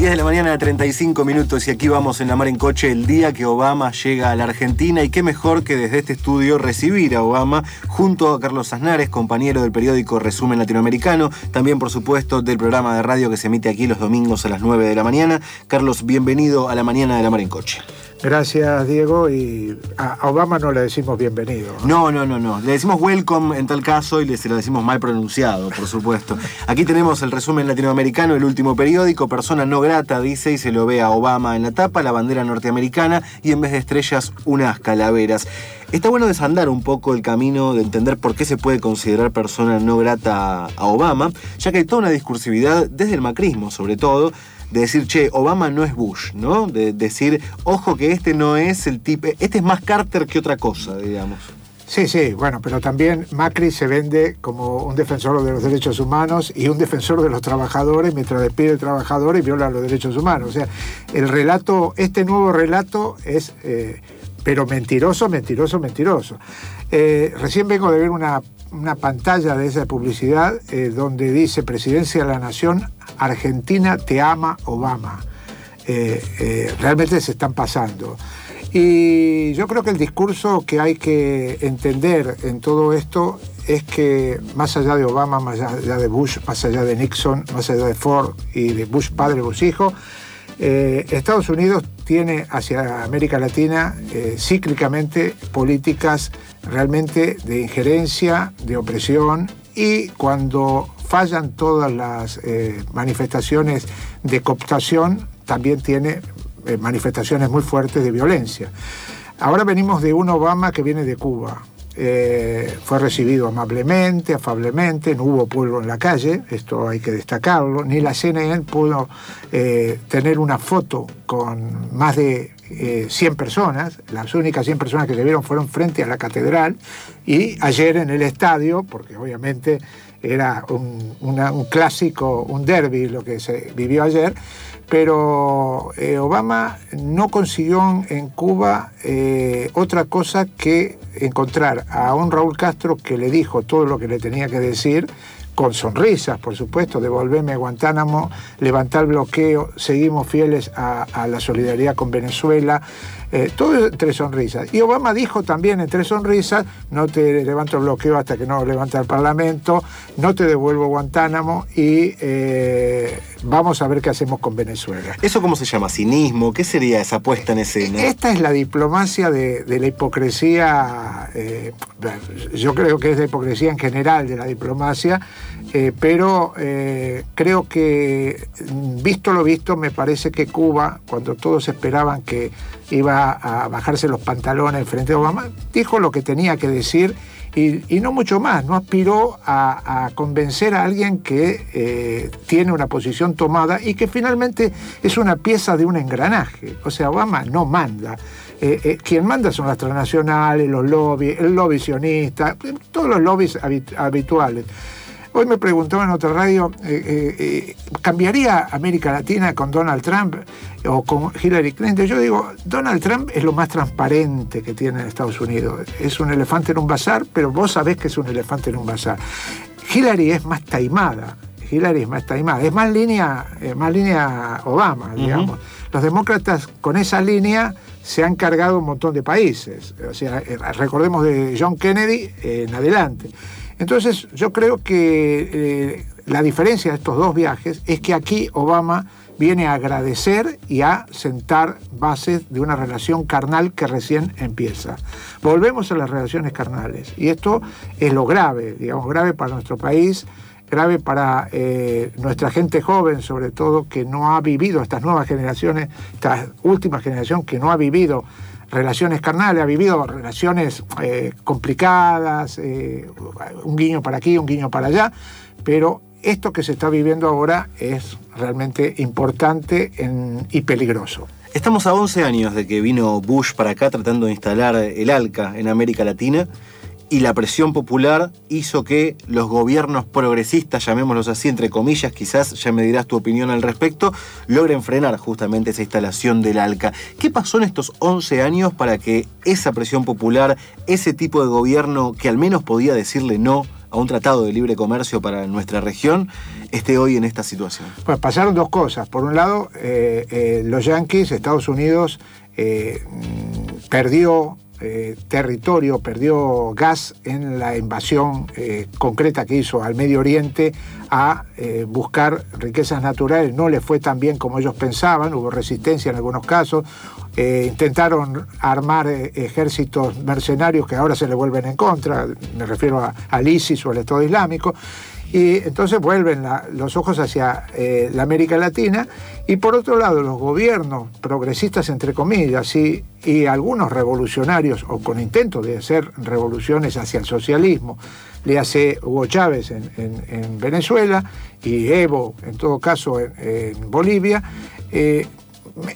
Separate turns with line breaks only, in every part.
10 de la mañana, 35 minutos y aquí vamos en la mar en coche el día que Obama llega a la Argentina y qué mejor que desde este estudio recibir a Obama junto a Carlos Aznares, compañero del periódico Resumen Latinoamericano, también por supuesto del programa de radio que se emite aquí los domingos a las 9 de la mañana. Carlos, bienvenido a la mañana de la mar en coche.
Gracias, Diego. Y a Obama no le decimos bienvenido.
No, no, no, no. Le decimos welcome en tal caso y le, lo decimos mal pronunciado, por supuesto. Aquí tenemos el resumen latinoamericano, el último periódico, persona no grata, dice, y se lo ve a Obama en la tapa, la bandera norteamericana y en vez de estrellas, unas calaveras. Está bueno desandar un poco el camino de entender por qué se puede considerar persona no grata a Obama, ya que hay toda una discursividad desde el macrismo, sobre todo, de decir, che, Obama no es Bush, ¿no? De decir, ojo que este no es el tipo, este es más Carter que otra cosa, digamos.
Sí, sí, bueno, pero también Macri se vende como un defensor de los derechos humanos y un defensor de los trabajadores mientras despide trabajadores y viola los derechos humanos. O sea, el relato, este nuevo relato es, eh, pero mentiroso, mentiroso, mentiroso. Eh, recién vengo de ver una, pantalla de esa publicidad eh, donde dice Presidencia de la Nación, Argentina te ama Obama. realmente se están pasando. Y yo creo que el discurso que hay que entender en todo esto es que más allá de Obama, más allá de Bush, más allá de Nixon, más allá de Ford y de Bush padre, Bush hijo, eh, Estados Unidos tiene hacia América Latina eh, cíclicamente políticas realmente de injerencia, de opresión y cuando fallan todas las eh, manifestaciones de cooptación, también tiene eh, manifestaciones muy fuertes de violencia. Ahora venimos de un Obama que viene de Cuba. Eh, fue recibido amablemente, afablemente, no hubo pueblo en la calle, esto hay que destacarlo, ni la CNN pudo eh, tener una foto con más de 100 personas, las únicas 100 personas que se vieron fueron frente a la catedral y ayer en el estadio, porque obviamente era un, un clásico, un derby lo que se vivió ayer, pero eh, Obama no consiguió en Cuba eh, otra cosa que encontrar a un Raúl Castro que le dijo todo lo que le tenía que decir, con sonrisas, por supuesto, devolverme a Guantánamo, levantar bloqueo, seguimos fieles a la solidaridad con Venezuela, eh, todo entre sonrisas. Y Obama dijo también entre sonrisas, no te levanto el bloqueo hasta que no levanta el Parlamento, no te devuelvo Guantánamo y eh, vamos a ver qué hacemos con Venezuela.
¿Eso cómo se llama? ¿Cinismo? ¿Qué sería esa puesta en escena?
Esta es la diplomacia de, la hipocresía, eh, yo creo que es la hipocresía en general de la diplomacia, pero creo que, visto lo visto, me parece que Cuba, cuando todos esperaban que iba a bajarse los pantalones frente a Obama, dijo lo que tenía que decir y, no mucho más, no aspiró a, convencer a alguien que eh, tiene una posición tomada y que finalmente es una pieza de un engranaje. O sea, Obama no manda. Eh, eh, quien manda son las transnacionales, los lobbies, el lobby sionista, todos los lobbies habituales. Hoy me preguntaban en otra radio, eh, eh, eh, ¿cambiaría América Latina con Donald Trump o con Hillary Clinton? Yo digo, Donald Trump es lo más transparente que tiene en Estados Unidos. Es un elefante en un bazar, pero vos sabés que es un elefante en un bazar. Hillary es más taimada. Hillary es más taimada. Es más línea, más línea Obama, digamos. Los demócratas con esa línea se han cargado un montón de países. O sea, recordemos de John Kennedy en adelante. Entonces yo creo que eh, la diferencia de estos dos viajes es que aquí Obama viene a agradecer y a sentar bases de una relación carnal que recién empieza. Volvemos a las relaciones carnales y esto es lo grave, digamos, grave para nuestro país, grave para eh, nuestra gente joven, sobre todo, que no ha vivido, estas nuevas generaciones, esta última generación que no ha vivido relaciones carnales, ha vivido relaciones eh, complicadas, eh, un guiño para aquí, un guiño para allá, pero esto que se está viviendo ahora es realmente importante y peligroso.
Estamos a 11 años de que vino Bush para acá tratando de instalar el ALCA en América Latina y la presión popular hizo que los gobiernos progresistas, llamémoslos así entre comillas, quizás ya me dirás tu opinión al respecto, logren frenar justamente esa instalación del ALCA. ¿Qué pasó en estos 11 años para que esa presión popular, ese tipo de gobierno que al menos podía decirle no a un tratado de libre comercio para nuestra región, esté hoy en esta situación?
Pues pasaron dos cosas. Por un lado, eh, eh, los Yankees, Estados Unidos, mm, perdió territorio, perdió gas en la invasión concreta que hizo al Medio Oriente a buscar riquezas naturales. No le fue tan bien como ellos pensaban, hubo resistencia en algunos casos, eh, intentaron armar eh, ejércitos mercenarios que ahora se le vuelven en contra, me refiero a, al ISIS o al Estado Islámico, y entonces vuelven los ojos hacia eh, la América Latina. Y por otro lado los gobiernos progresistas entre comillas y, y algunos revolucionarios o con intentos de hacer revoluciones hacia el socialismo, le hace Hugo Chávez en, Venezuela y Evo en todo caso en, Bolivia,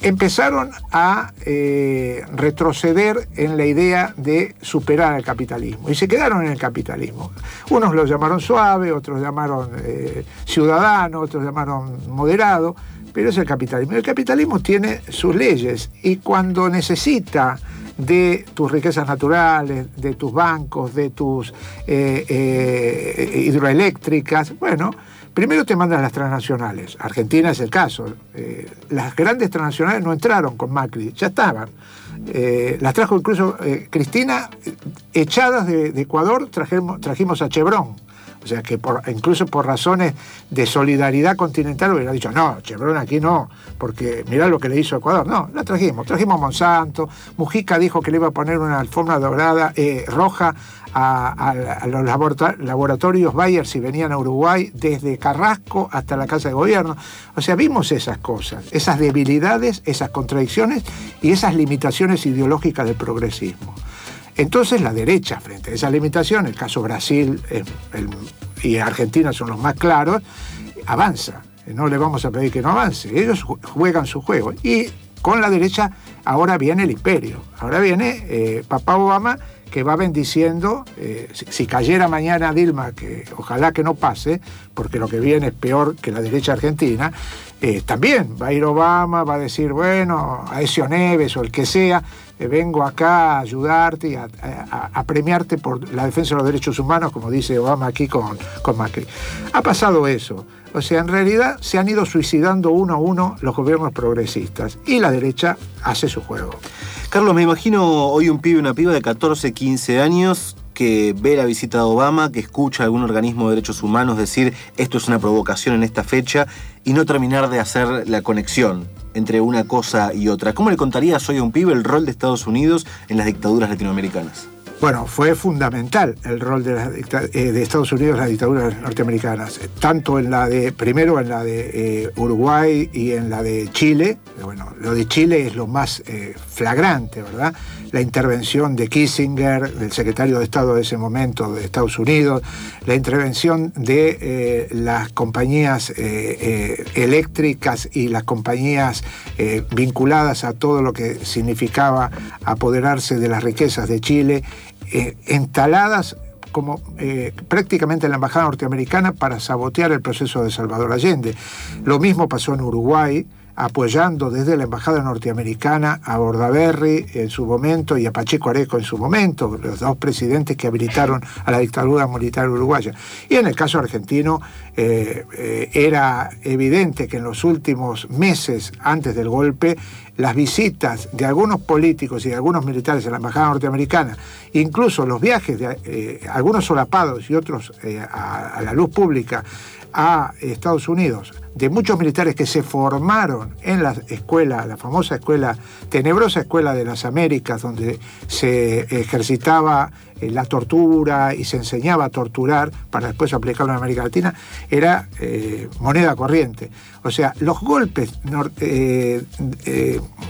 empezaron a eh, retroceder en la idea de superar el capitalismo y se quedaron en el capitalismo. Unos lo llamaron suave, otros llamaron eh, ciudadano, otros llamaron moderado, pero es el capitalismo. El capitalismo tiene sus leyes y cuando necesita de tus riquezas naturales, de tus bancos, de tus eh, hidroeléctricas, bueno, Primero te mandan las transnacionales. Argentina es el caso. Eh, las grandes transnacionales no entraron con Macri, ya estaban. Eh, las trajo incluso eh, Cristina, echadas de, Ecuador, trajimos a Chevron. O sea que incluso por razones de solidaridad continental hubiera dicho, no, Chevron aquí no, porque mirá lo que le hizo Ecuador. No, la trajimos. Trajimos Monsanto. Mujica dijo que le iba a poner una alfombra dorada, roja a, los laboratorios Bayer si venían a Uruguay, desde Carrasco hasta la Casa de Gobierno. O sea, vimos esas cosas, esas debilidades, esas contradicciones y esas limitaciones ideológicas del progresismo. Entonces la derecha, frente a esas limitaciones, el caso Brasil y Argentina son los más claros, avanza. No le vamos a pedir que no avance. Ellos juegan su juego. Y con la derecha ahora viene el imperio. Ahora viene eh, papá Obama que va bendiciendo, eh, si, cayera mañana Dilma, que ojalá que no pase, porque lo que viene es peor que la derecha argentina, eh, también va a ir Obama, va a decir, bueno, a Ezio Neves o el que sea, eh, vengo acá a ayudarte y a, premiarte por la defensa de los derechos humanos, como dice Obama aquí con, con Macri. Ha pasado eso. O sea, en realidad se han ido suicidando uno a uno los gobiernos progresistas y la derecha hace su juego.
Carlos, me imagino hoy un pibe, una piba de 14, 15 años que ve la visita de Obama, que escucha a algún organismo de derechos humanos decir esto es una provocación en esta fecha y no terminar de hacer la conexión entre una cosa y otra. ¿Cómo le contarías hoy a un pibe el rol de Estados Unidos en las dictaduras latinoamericanas?
Bueno, fue fundamental el rol de, eh, de, Estados Unidos en las dictaduras norteamericanas, tanto en la de, primero en la de eh, Uruguay y en la de Chile. Bueno, lo de Chile es lo más eh, flagrante, ¿verdad? La intervención de Kissinger, del secretario de Estado de ese momento de Estados Unidos, la intervención de las compañías eléctricas y las compañías vinculadas a todo lo que significaba apoderarse de las riquezas de Chile eh, entaladas como eh, prácticamente en la embajada norteamericana para sabotear el proceso de Salvador Allende. Lo mismo pasó en Uruguay, apoyando desde la embajada norteamericana a Bordaberry en su momento y a Pacheco Areco en su momento, los dos presidentes que habilitaron a la dictadura militar uruguaya. Y en el caso argentino eh, era evidente que en los últimos meses antes del golpe las visitas de algunos políticos y de algunos militares en la Embajada norteamericana, incluso los viajes de eh, algunos solapados y otros eh, a, la luz pública a Estados Unidos, de muchos militares que se formaron en la escuela, la famosa escuela, tenebrosa escuela de las Américas, donde se ejercitaba eh, la tortura y se enseñaba a torturar para después aplicarlo en América Latina, era eh, moneda corriente. O sea, los golpes eh,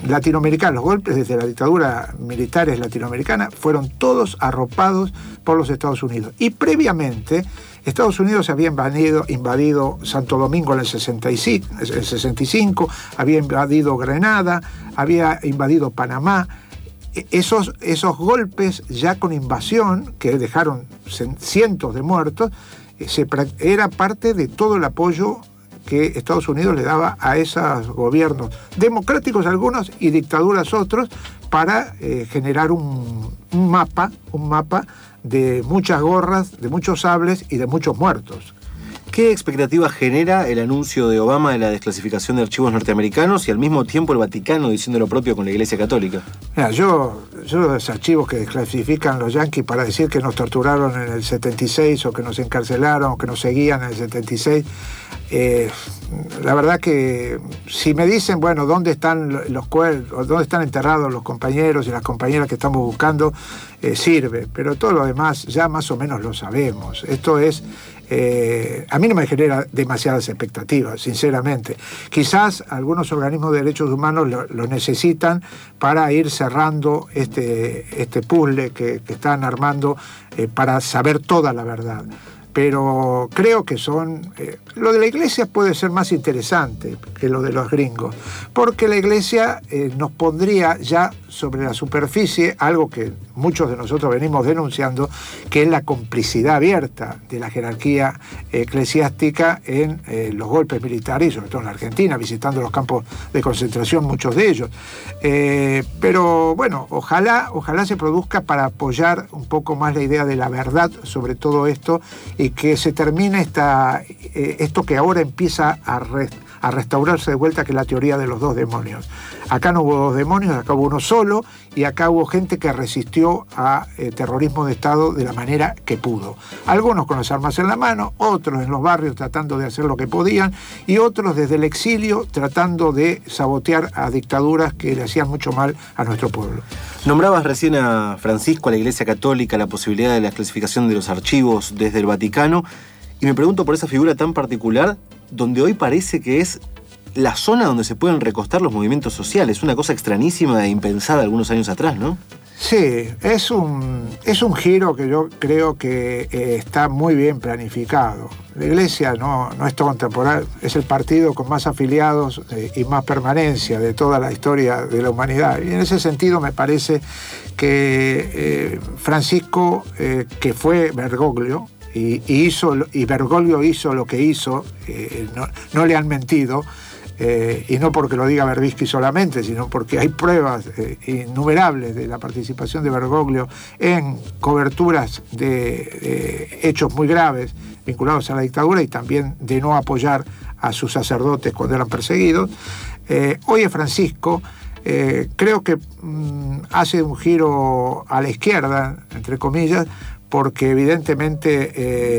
latinoamericanos, los golpes desde la dictadura militares latinoamericana, fueron todos arropados por los Estados Unidos. Y previamente, Estados Unidos había invadido, Santo Domingo en el 65, el 65, había invadido Grenada, había invadido Panamá, esos, esos golpes ya con invasión, que dejaron cientos de muertos, eh, era parte de todo el apoyo que Estados Unidos le daba a esos gobiernos, democráticos algunos y dictaduras otros, para eh, generar un, mapa, un mapa de muchas gorras, de muchos sables y de muchos muertos.
¿Qué expectativa genera el anuncio de Obama de la desclasificación de archivos norteamericanos y al mismo tiempo el Vaticano diciendo lo propio con la Iglesia Católica?
yo, yo los archivos que desclasifican los yanquis para decir que nos torturaron en el 76 o que nos encarcelaron o que nos seguían en el 76, eh, la verdad que si me dicen, bueno, ¿dónde están los cuerpos, dónde están enterrados los compañeros y las compañeras que estamos buscando? Eh, sirve, pero todo lo demás ya más o menos lo sabemos. Esto es eh, a mí no me genera demasiadas expectativas, sinceramente. Quizás algunos organismos de derechos humanos lo, necesitan para ir cerrando este, este puzzle que, están armando eh, para saber toda la verdad pero creo que son... Eh, lo de la iglesia puede ser más interesante que lo de los gringos, porque la iglesia eh, nos pondría ya sobre la superficie algo que muchos de nosotros venimos denunciando, que es la complicidad abierta de la jerarquía eclesiástica en eh, los golpes militares, sobre todo en Argentina, visitando los campos de concentración, muchos de ellos. pero bueno, ojalá, ojalá se produzca para apoyar un poco más la idea de la verdad sobre todo esto y que se termine esta, eh, esto que ahora empieza a, restaurarse de vuelta, que es la teoría de los dos demonios. Acá no hubo dos demonios, acá hubo uno solo y acá hubo gente que resistió a eh, terrorismo de Estado de la manera que pudo. Algunos con las armas en la mano, otros en los barrios tratando de hacer lo que podían y otros desde el exilio tratando de sabotear a dictaduras que le hacían mucho mal a nuestro pueblo.
Nombrabas recién a Francisco, a la Iglesia Católica, la posibilidad de la clasificación de los archivos desde el Vaticano y me pregunto por esa figura tan particular donde hoy parece que es la zona donde se pueden recostar los movimientos sociales, una cosa extrañísima e impensada algunos años atrás, ¿no?
Sí, es un, es un giro que yo creo que eh, está muy bien planificado. La Iglesia no, no es contemporánea, es el partido con más afiliados eh, y más permanencia de toda la historia de la humanidad. Y en ese sentido me parece que eh, Francisco, que fue Bergoglio, y, hizo, Bergoglio hizo lo que hizo, eh, no, le han mentido, eh, y no porque lo diga Berbisky solamente, sino porque hay pruebas eh, innumerables de la participación de Bergoglio en coberturas de, hechos muy graves vinculados a la dictadura y también de no apoyar a sus sacerdotes cuando eran perseguidos. hoy es Francisco. creo que mm, hace un giro a la izquierda, entre comillas, porque evidentemente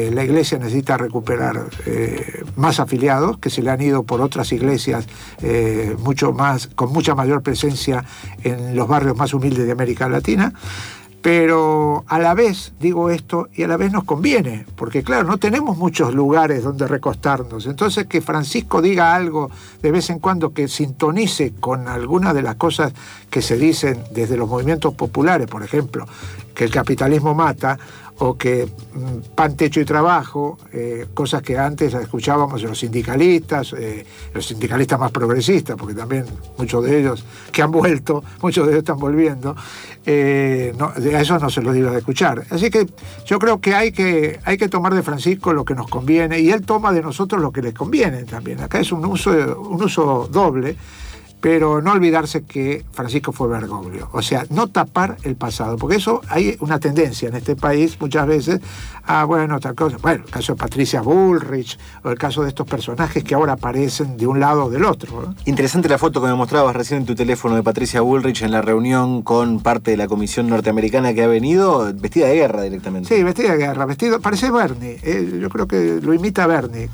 eh, la iglesia necesita recuperar eh, más afiliados que se le han ido por otras iglesias eh, mucho más, con mucha mayor presencia en los barrios más humildes de América Latina. Pero a la vez digo esto y a la vez nos conviene, porque claro, no tenemos muchos lugares donde recostarnos. Entonces que Francisco diga algo de vez en cuando que sintonice con algunas de las cosas que se dicen desde los movimientos populares, por ejemplo, que el capitalismo mata, o que mm, pan, techo y trabajo, eh, cosas que antes escuchábamos de los sindicalistas, eh, los sindicalistas más progresistas, porque también muchos de ellos que han vuelto, muchos de ellos están volviendo, eh, a eso no se los iba a escuchar. Así que yo creo que hay, que hay que tomar de Francisco lo que nos conviene y él toma de nosotros lo que les conviene también. Acá es un uso, un uso doble pero no olvidarse que Francisco fue Bergoglio. O sea, no tapar el pasado, porque eso hay una tendencia en este país muchas veces a, bueno, otra cosa. Bueno, el caso de Patricia Bullrich o el caso de estos personajes que ahora aparecen de un lado o del otro.
Interesante la foto que me mostrabas recién en tu teléfono de Patricia Bullrich en la reunión con parte de la comisión norteamericana que ha venido vestida de guerra directamente.
Sí, vestida de guerra, vestido, parece Bernie. Eh, yo creo que lo imita Bernie.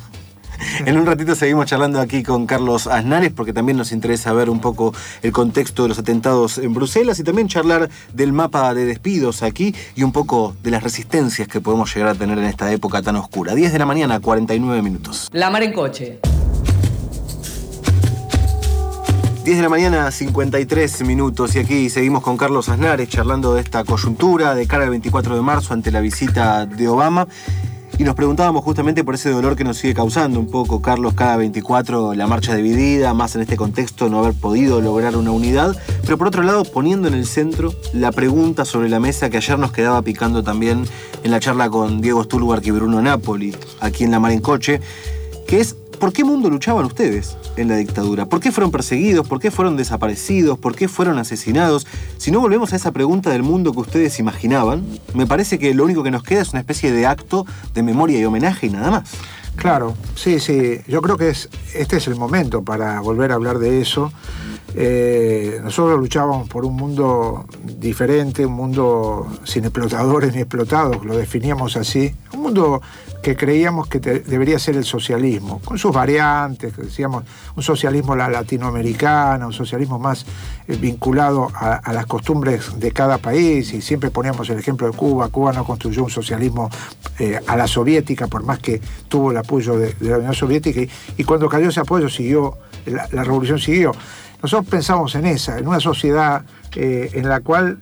en un ratito seguimos charlando aquí con Carlos Aznares porque también nos interesa ver un poco el contexto de los atentados en Bruselas y también charlar del mapa de despidos aquí y un poco de las resistencias que podemos llegar a tener en esta época tan oscura. 10 de la mañana, 49 minutos.
La mar en coche.
10 de la mañana, 53 minutos, y aquí seguimos con Carlos Aznares charlando de esta coyuntura de cara al 24 de marzo ante la visita de Obama. Y nos preguntábamos justamente por ese dolor que nos sigue causando un poco, Carlos, cada 24 la marcha dividida, más en este contexto no haber podido lograr una unidad, pero por otro lado poniendo en el centro la pregunta sobre la mesa que ayer nos quedaba picando también en la charla con Diego Stulbark y Bruno Napoli, aquí en La Mar en Coche, que es ¿por qué mundo luchaban ustedes en la dictadura? ¿Por qué fueron perseguidos? ¿Por qué fueron desaparecidos? ¿Por qué fueron asesinados? Si no volvemos a esa pregunta del mundo que ustedes imaginaban, me parece que lo único que nos queda es una especie de acto de memoria y homenaje y nada más.
Claro, sí, sí. Yo creo que es, este es el momento para volver a hablar de eso. Eh, nosotros luchábamos por un mundo diferente, un mundo sin explotadores ni explotados, lo definíamos así. Un mundo que creíamos que debería ser el socialismo, con sus variantes, decíamos un socialismo latinoamericano, un socialismo más eh, vinculado a, las costumbres de cada país, y siempre poníamos el ejemplo de Cuba. Cuba no construyó un socialismo eh, a la soviética, por más que tuvo el apoyo de, la Unión Soviética, y, cuando cayó ese apoyo siguió, la revolución siguió. Nosotros pensamos en esa, en una sociedad eh, en la cual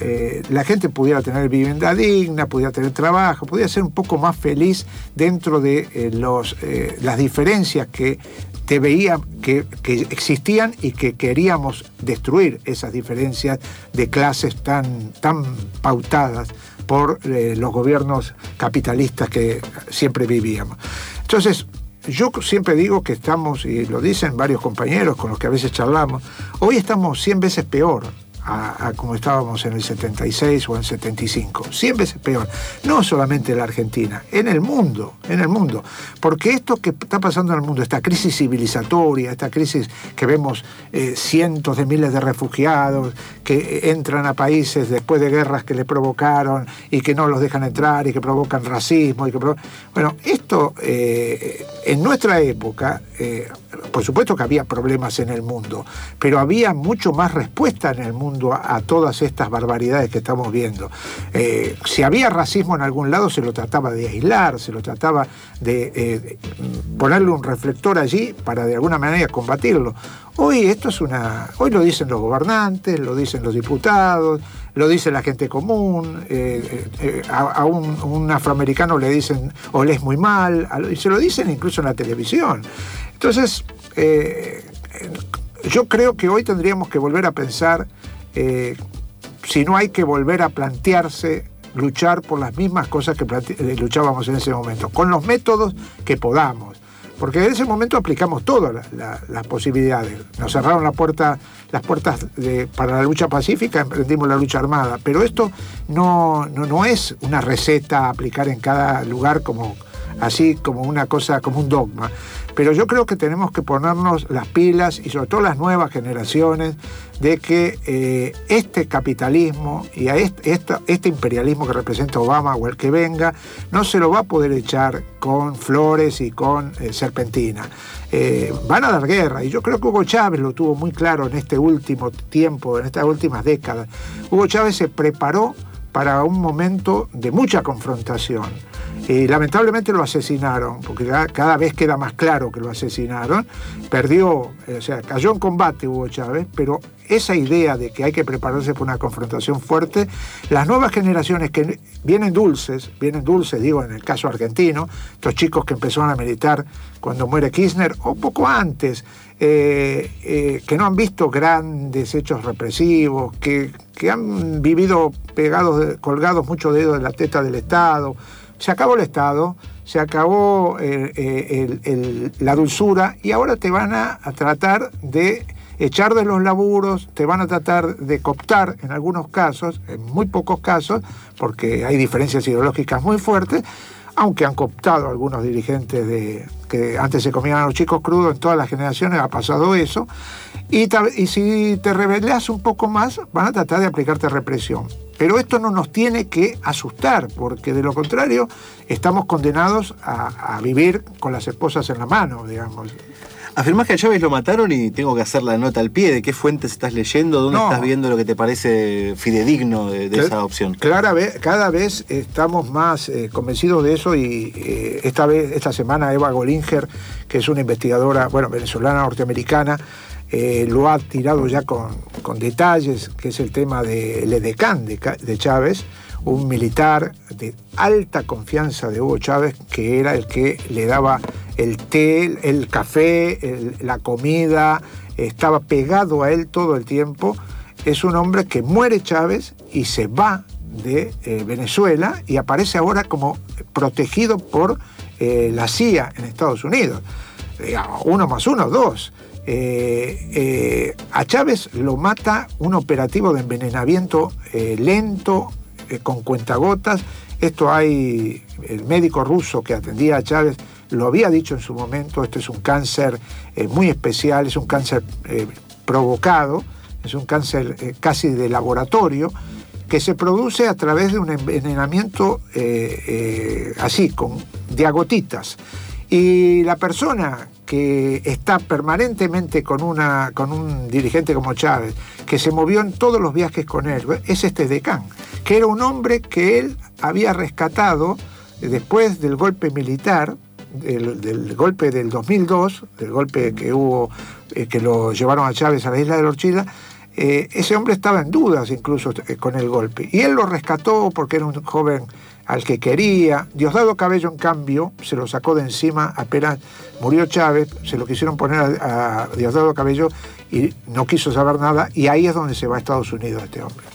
eh, la, gente pudiera tener vivienda digna, pudiera tener trabajo, pudiera ser un poco más feliz dentro de eh, los, las diferencias que te veía que, existían y que queríamos destruir esas diferencias de clases tan, tan pautadas por los gobiernos capitalistas que siempre vivíamos. Entonces, yo siempre digo que estamos, y lo dicen varios compañeros con los que a veces charlamos, hoy estamos 100 veces peor a, como estábamos en el 76 o en el 75. 100 veces peor. No solamente en la Argentina, en el mundo, en el mundo. Porque esto que está pasando en el mundo, esta crisis civilizatoria, esta crisis que vemos eh, cientos de miles de refugiados que entran a países después de guerras que le provocaron y que no los dejan entrar y que provocan racismo. Y que Bueno, esto eh, en nuestra época, eh, por supuesto que había problemas en el mundo, pero había mucho más respuesta en el mundo a, todas estas barbaridades que estamos viendo. Eh, si había racismo en algún lado, se lo trataba de aislar, se lo trataba de eh, ponerle un reflector allí para de alguna manera combatirlo. Hoy esto es una. Hoy lo dicen los gobernantes, lo dicen los diputados, lo dice la gente común, eh, a, un, afroamericano le dicen o le es muy mal, y se lo dicen incluso en la televisión. Entonces, yo creo que hoy tendríamos que volver a pensar eh, si no hay que volver a plantearse luchar por las mismas cosas que eh, luchábamos en ese momento, con los métodos que podamos. Porque en ese momento aplicamos todas las posibilidades. Nos cerraron la puerta, las puertas para la lucha pacífica, emprendimos la lucha armada. Pero esto no, no, no es una receta a aplicar en cada lugar como, así como una cosa, como un dogma. Pero yo creo que tenemos que ponernos las pilas y sobre todo las nuevas generaciones de que eh, este capitalismo y este, este, imperialismo que representa Obama o el que venga, no se lo va a poder echar con flores y con eh, serpentina. Eh, van a dar guerra y yo creo que Hugo Chávez lo tuvo muy claro en este último tiempo, en estas últimas décadas. Hugo Chávez se preparó para un momento de mucha confrontación y lamentablemente lo asesinaron, porque cada vez queda más claro que lo asesinaron. Perdió, eh, o sea, cayó en combate Hugo Chávez, pero esa idea de que hay que prepararse para una confrontación fuerte, las nuevas generaciones que vienen dulces, vienen dulces, digo, en el caso argentino, estos chicos que empezaron a militar cuando muere Kirchner, o poco antes, eh, eh, que no han visto grandes hechos represivos, que, han vivido pegados, colgados muchos dedos de la teta del Estado, se acabó el Estado, se acabó eh, la dulzura y ahora te van a, tratar de echar de los laburos, te van a tratar de cooptar en algunos casos, en muy pocos casos, porque hay diferencias ideológicas muy fuertes, aunque han cooptado algunos dirigentes de, que antes se comían a los chicos crudos, en todas las generaciones ha pasado eso, y, y si te rebelas un poco más, van a tratar de aplicarte represión. Pero esto no nos tiene que asustar, porque de lo contrario estamos condenados a, vivir con las esposas en la mano, digamos.
Afirmás que a Chávez lo mataron y tengo que hacer la nota al pie. ¿De qué fuentes estás leyendo? ¿Dónde estás viendo lo que te parece fidedigno de, esa opción?
Clara, cada vez estamos más eh, convencidos de eso y eh, esta vez, esta semana, Eva Golinger, que es una investigadora, bueno, venezolana norteamericana, eh, lo ha tirado ya con, detalles, que es el tema del edecán de, de, Chávez, un militar de alta confianza de Hugo Chávez, que era el que le daba el té, el café, la comida, estaba pegado a él todo el tiempo. Es un hombre que muere Chávez y se va de eh, Venezuela y aparece ahora como protegido por eh, la CIA en Estados Unidos. Uno más uno, dos. Eh, a Chávez lo mata un operativo de envenenamiento lento, con cuentagotas. Esto hay, el médico ruso que atendía a Chávez lo había dicho en su momento, este es un cáncer eh, muy especial, es un cáncer eh, provocado, es un cáncer eh, casi de laboratorio, que se produce a través de un envenenamiento así, con diagotitas. Y la persona que está permanentemente con, una, con un dirigente como Chávez, que se movió en todos los viajes con él, es este decán, que era un hombre que él había rescatado después del golpe militar, del, golpe del 2002, del golpe que hubo, eh, que lo llevaron a Chávez a la isla de Lorchila, eh, ese hombre estaba en dudas incluso eh, con el golpe. Y él lo rescató porque era un joven al que quería. Diosdado Cabello, en cambio, se lo sacó de encima apenas murió Chávez, se lo quisieron poner a, Diosdado Cabello y no quiso saber nada y ahí es donde se va a Estados Unidos este hombre.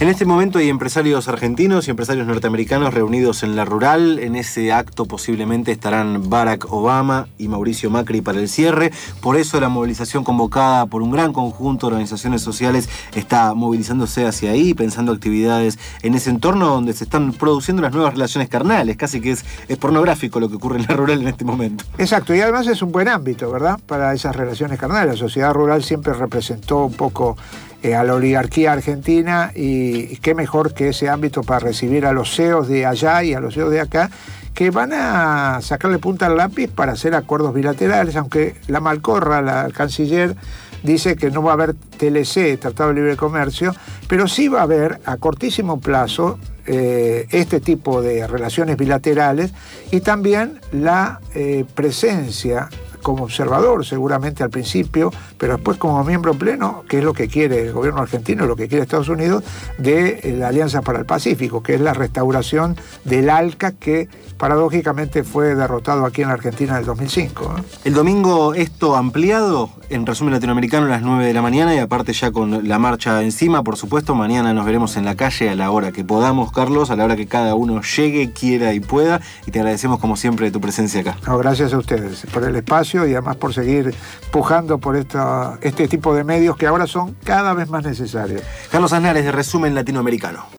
En este momento hay empresarios argentinos y empresarios norteamericanos reunidos en la rural. En ese acto posiblemente estarán Barack Obama y Mauricio Macri para el cierre. Por eso la movilización convocada por un gran conjunto de organizaciones sociales está movilizándose hacia ahí, pensando actividades en ese entorno donde se están produciendo las nuevas relaciones carnales. Casi que es, es pornográfico lo que ocurre en la rural en este momento.
Exacto, y además es un buen ámbito, ¿verdad? Para esas relaciones carnales. La sociedad rural siempre representó un poco eh, a la oligarquía argentina y, qué mejor que ese ámbito para recibir a los CEOs de allá y a los CEOs de acá que van a sacarle punta al lápiz para hacer acuerdos bilaterales, aunque la Malcorra, la canciller, dice que no va a haber TLC, Tratado de Libre Comercio, pero sí va a haber a cortísimo plazo eh, este tipo de relaciones bilaterales y también la eh, presencia como observador seguramente al principio, pero después como miembro pleno, que es lo que quiere el gobierno argentino, lo que quiere Estados Unidos, de eh, la Alianza para el Pacífico, que es la restauración del ALCA que paradójicamente fue derrotado aquí en la Argentina en el 2005.
El domingo esto ampliado, en resumen latinoamericano, a las 9 de la mañana y aparte ya con la marcha encima, por supuesto, mañana nos veremos en la calle a la hora que podamos, Carlos, a la hora que cada uno llegue, quiera y pueda, y te agradecemos como siempre tu presencia acá.
gracias a ustedes por el espacio y además por seguir pujando por esta, este tipo de medios que ahora son cada vez más necesarios.
Carlos Aznares de Resumen Latinoamericano.